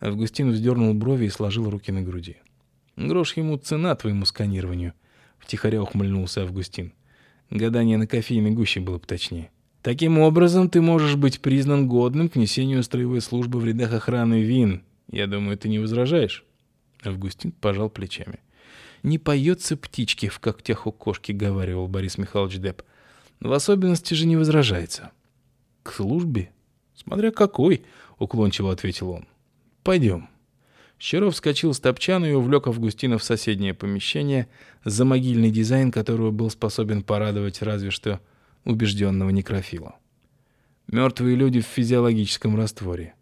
Августин вздернул брови и сложил руки на груди. «Грош ему цена твоему сканированию», — втихаря ухмыльнулся Августин. «Гадание на кофейной гуще было бы точнее». «Таким образом, ты можешь быть признан годным к несению строевой службы в рядах охраны ВИН. Я думаю, ты не возражаешь?» Августин пожал плечами. «Не поется птички в когтях у кошки», — говаривал Борис Михайлович Депп. «В особенности же не возражается». «К службе?» «Смотря какой», — уклончиво ответил он. «Пойдем». Щеров вскочил с топчана и увлек Августина в соседнее помещение, за могильный дизайн которого был способен порадовать разве что убежденного некрофила. Мертвые люди в физиологическом растворе.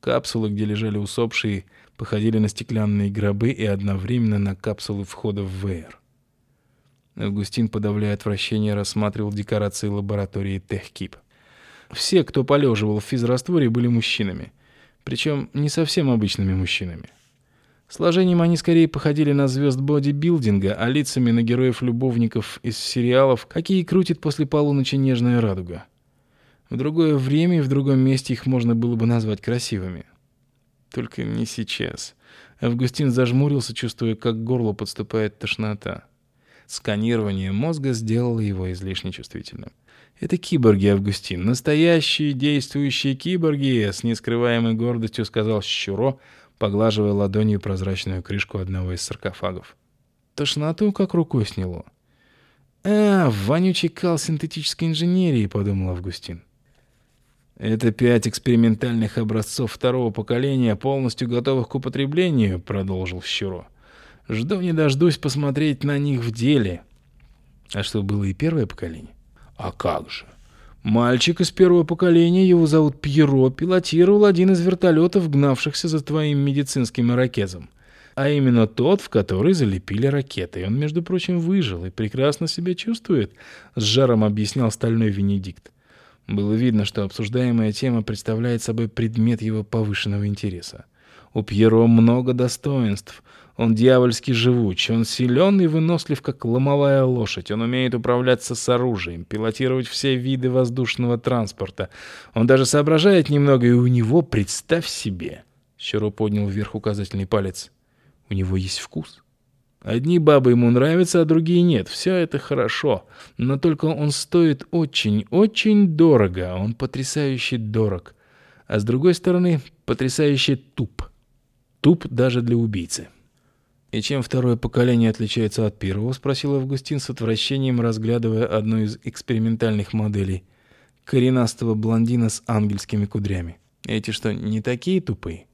Капсулы, где лежали усопшие, походили на стеклянные гробы и одновременно на капсулы входа в ВР. Августин, подавляя отвращение, рассматривал декорации лаборатории Техкип. Все, кто полеживал в физрастворе, были мужчинами. Причем не совсем обычными мужчинами. Сложением они скорее походили на звезд бодибилдинга, а лицами на героев-любовников из сериалов, какие крутит после полуночи нежная радуга. В другое время и в другом месте их можно было бы назвать красивыми. Только не сейчас. Августин зажмурился, чувствуя, как к горлу подступает тошнота. Сканирование мозга сделало его излишне чувствительным. Это киборги, Августин. Настоящие действующие киборги, с нескрываемой гордостью сказал Щуро, поглаживая ладонью прозрачную крышку одного из саркофагов. Тошноту как рукой сняло. «А, вонючий кал синтетической инженерии», — подумал Августин. «Это пять экспериментальных образцов второго поколения, полностью готовых к употреблению», — продолжил Щуро. «Жду не дождусь посмотреть на них в деле». «А что, было и первое поколение?» А как же? Мальчик из первого поколения, его зовут Пьеро, пилотировал один из вертолетов, гнавшихся за твоим медицинским ирокезом. А именно тот, в который залепили ракеты. И он, между прочим, выжил и прекрасно себя чувствует, с жаром объяснял стальной Венедикт. Было видно, что обсуждаемая тема представляет собой предмет его повышенного интереса. У Пьеро много достоинств. Он дьявольски живуч, он силен и вынослив, как ломовая лошадь. Он умеет управляться с оружием, пилотировать все виды воздушного транспорта. Он даже соображает немного, и у него, представь себе... Щеро поднял вверх указательный палец. У него есть вкус. Одни бабы ему нравятся, а другие нет. Все это хорошо. Но только он стоит очень-очень дорого. Он потрясающе дорог. А с другой стороны, потрясающе туп. Туп даже для убийцы. «И чем второе поколение отличается от первого?» — спросил Августин с отвращением, разглядывая одну из экспериментальных моделей. Коренастого блондина с ангельскими кудрями. «Эти что, не такие тупые?»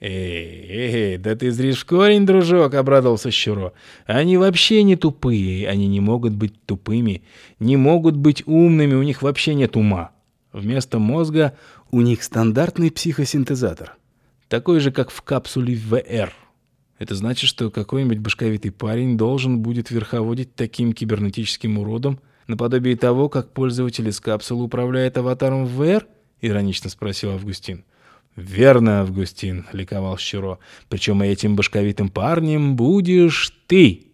«Эй, эй, да ты зришь корень, дружок!» — обрадовался Щуро. «Они вообще не тупые, они не могут быть тупыми, не могут быть умными, у них вообще нет ума. Вместо мозга у них стандартный психосинтезатор, такой же, как в капсуле ВР». Это значит, что какой-нибудь башковитый парень должен будет верховодить таким кибернетическим уродом, наподобие того, как пользователь из капсулы управляет аватаром в VR? Иронично спросил Августин. «Верно, Августин», — ликовал Щуро. «Причем этим башковитым парнем будешь ты».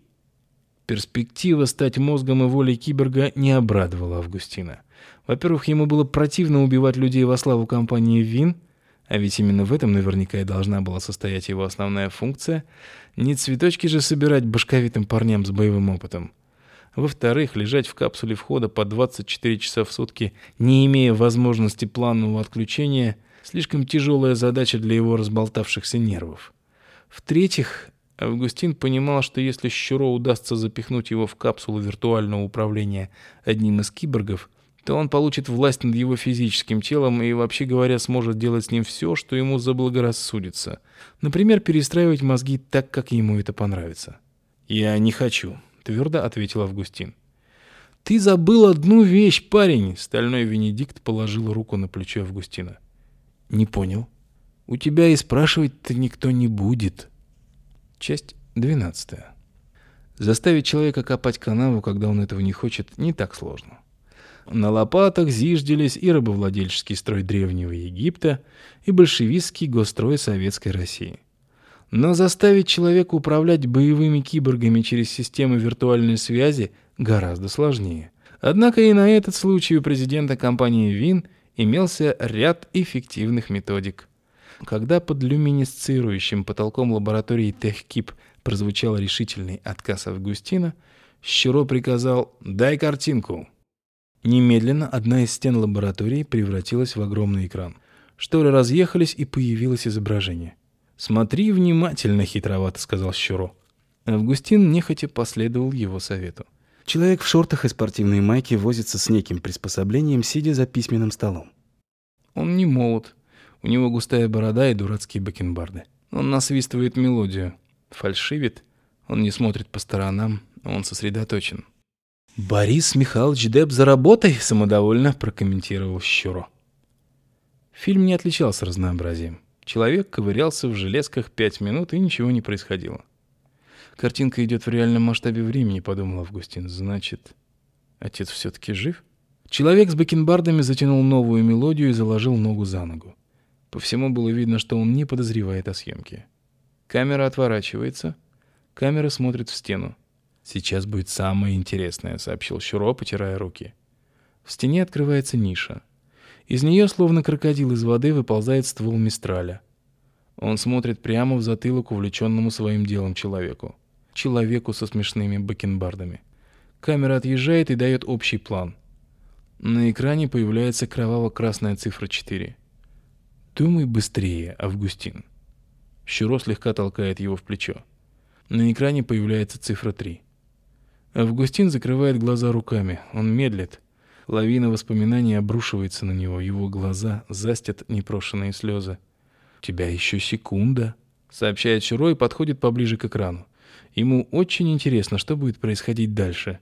Перспектива стать мозгом и волей киборга не обрадовала Августина. Во-первых, ему было противно убивать людей во славу компании ВИН — а ведь именно в этом наверняка и должна была состоять его основная функция. Не цветочки же собирать башковитым парням с боевым опытом. Во-вторых, лежать в капсуле входа по 24 часа в сутки, не имея возможности планового отключения, слишком тяжелая задача для его разболтавшихся нервов. В-третьих, Августин понимал, что если Щуро удастся запихнуть его в капсулу виртуального управления одним из киборгов, то он получит власть над его физическим телом и, вообще говоря, сможет делать с ним все, что ему заблагорассудится. Например, перестраивать мозги так, как ему это понравится. «Я не хочу», — твердо ответил Августин. «Ты забыл одну вещь, парень!» Стальной Венедикт положил руку на плечо Августина. «Не понял. У тебя и спрашивать-то никто не будет». Часть двенадцатая. Заставить человека копать канаву, когда он этого не хочет, не так сложно. На лопатах зиждились и рабовладельческий строй Древнего Египта, и большевистский гострой Советской России. Но заставить человека управлять боевыми киборгами через системы виртуальной связи гораздо сложнее. Однако и на этот случай у президента компании ВИН имелся ряд эффективных методик. Когда под люминесцирующим потолком лаборатории Техкип прозвучал решительный отказ Августина, Щуро приказал «дай картинку». Немедленно одна из стен лаборатории превратилась в огромный экран. Шторы разъехались, и появилось изображение. «Смотри внимательно, хитровато», — сказал Щуро. Августин нехотя последовал его совету. Человек в шортах и спортивной майке возится с неким приспособлением, сидя за письменным столом. Он не молод. У него густая борода и дурацкие бакенбарды. Он насвистывает мелодию. Фальшивит. Он не смотрит по сторонам. Он сосредоточен. «Борис Михайлович Деп за работой?» — самодовольно прокомментировал Щуро. Фильм не отличался разнообразием. Человек ковырялся в железках пять минут, и ничего не происходило. «Картинка идет в реальном масштабе времени», — подумал Августин. «Значит, отец все-таки жив?» Человек с бакенбардами затянул новую мелодию и заложил ногу за ногу. По всему было видно, что он не подозревает о съемке. Камера отворачивается. Камера смотрит в стену. «Сейчас будет самое интересное», — сообщил Щуро, потирая руки. В стене открывается ниша. Из нее, словно крокодил из воды, выползает ствол мистраля. Он смотрит прямо в затылок увлеченному своим делом человеку. Человеку со смешными бакенбардами. Камера отъезжает и дает общий план. На экране появляется кроваво-красная цифра 4. «Думай быстрее, Августин». Щуро слегка толкает его в плечо. На экране появляется цифра 3. Августин закрывает глаза руками. Он медлит. Лавина воспоминаний обрушивается на него. Его глаза застят непрошенные слезы. «У тебя еще секунда», — сообщает Чуро и подходит поближе к экрану. Ему очень интересно, что будет происходить дальше.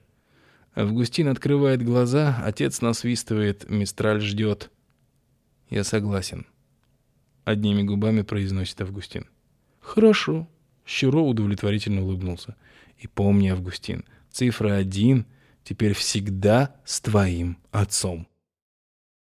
Августин открывает глаза, отец насвистывает, Мистраль ждет. «Я согласен», — одними губами произносит Августин. «Хорошо», — Щуро удовлетворительно улыбнулся. «И помни, Августин, — Цифра один теперь всегда с твоим отцом.